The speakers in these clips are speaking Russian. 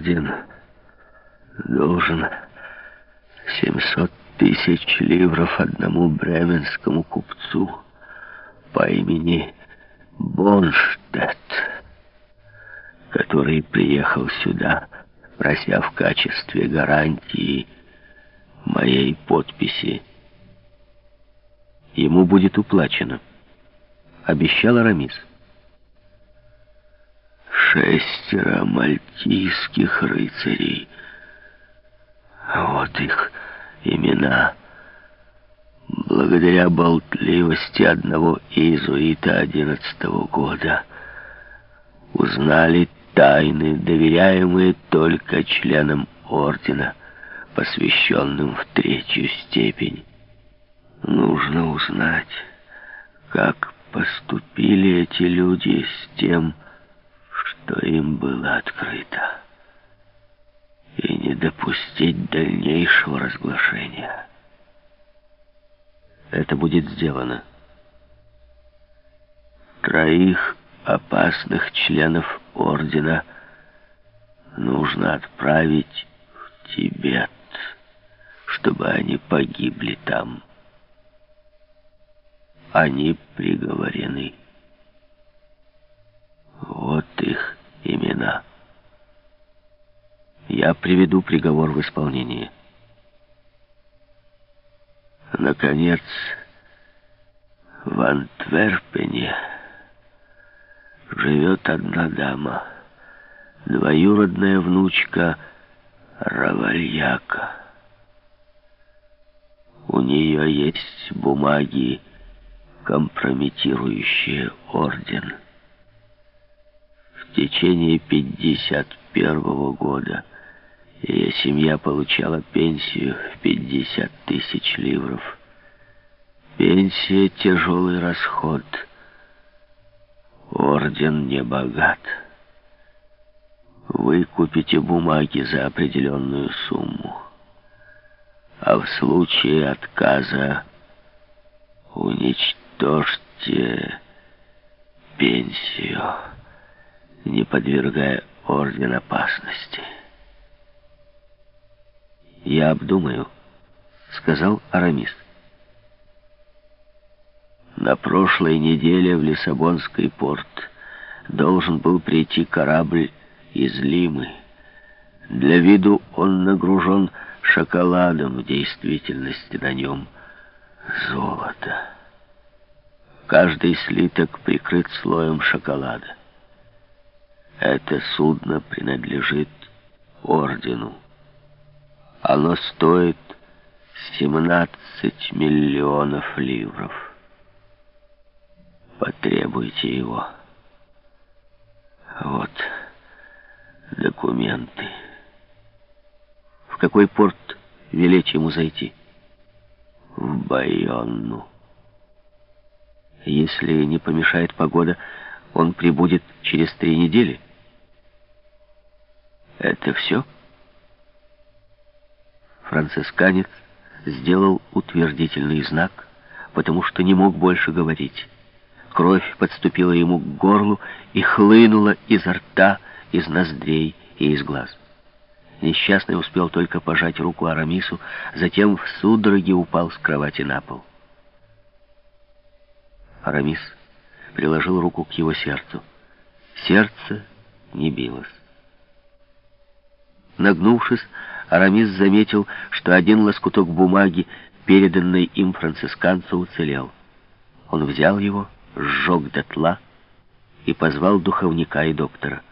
орден должен 700 тысяч ливров одному бременскому купцу по имени Бонштадт, который приехал сюда, прося в качестве гарантии моей подписи. Ему будет уплачено, обещал Арамис. Шестеро мальтийских рыцарей. Вот их имена. Благодаря болтливости одного иезуита одиннадцатого года узнали тайны, доверяемые только членам ордена, посвященным в третью степень. Нужно узнать, как поступили эти люди с тем, что им было открыто, и не допустить дальнейшего разглашения. Это будет сделано. Троих опасных членов ордена нужно отправить в Тибет, чтобы они погибли там. Они приговорены. Вот их имена. Я приведу приговор в исполнение. Наконец, в Антверпене живет одна дама, двоюродная внучка Равальяка. У нее есть бумаги, компрометирующие орден. В течение 51 года ее семья получала пенсию в 50 тысяч ливров. Пенсия — тяжелый расход. Орден не богат. Вы купите бумаги за определенную сумму. А в случае отказа уничтожьте пенсию, не подвергая орден опасности. «Я обдумаю», — сказал Арамис. На прошлой неделе в Лиссабонский порт должен был прийти корабль из Лимы. Для виду он нагружен шоколадом, в действительности на нем золото. Каждый слиток прикрыт слоем шоколада. Это судно принадлежит ордену. Оно стоит 17 миллионов ливров. Потребуйте его. Вот документы. В какой порт велеть ему зайти? В Байонну. Если не помешает погода, он прибудет через три недели. Это все? Францисканец сделал утвердительный знак, потому что не мог больше говорить. Кровь подступила ему к горлу и хлынула изо рта, из ноздрей и из глаз. Несчастный успел только пожать руку Арамису, затем в судороге упал с кровати на пол. Арамис приложил руку к его сердцу. Сердце не билось. Нагнувшись, Арамис заметил, что один лоскуток бумаги, переданный им францисканцу, уцелел. Он взял его, сжег дотла и позвал духовника и доктора.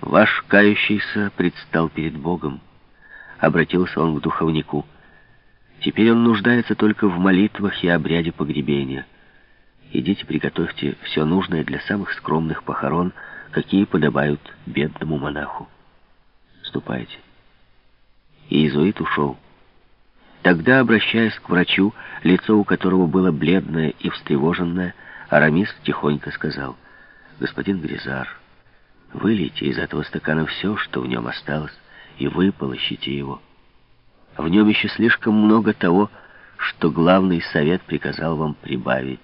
«Ваш кающийся предстал перед Богом», — обратился он к духовнику. «Теперь он нуждается только в молитвах и обряде погребения. Идите, приготовьте все нужное для самых скромных похорон, какие подобают бедному монаху. Ступайте». Иезуит ушел. Тогда, обращаясь к врачу, лицо у которого было бледное и встревоженное, Арамис тихонько сказал, «Господин Гризар, вылейте из этого стакана все, что в нем осталось, и выполощите его. В нем еще слишком много того, что главный совет приказал вам прибавить.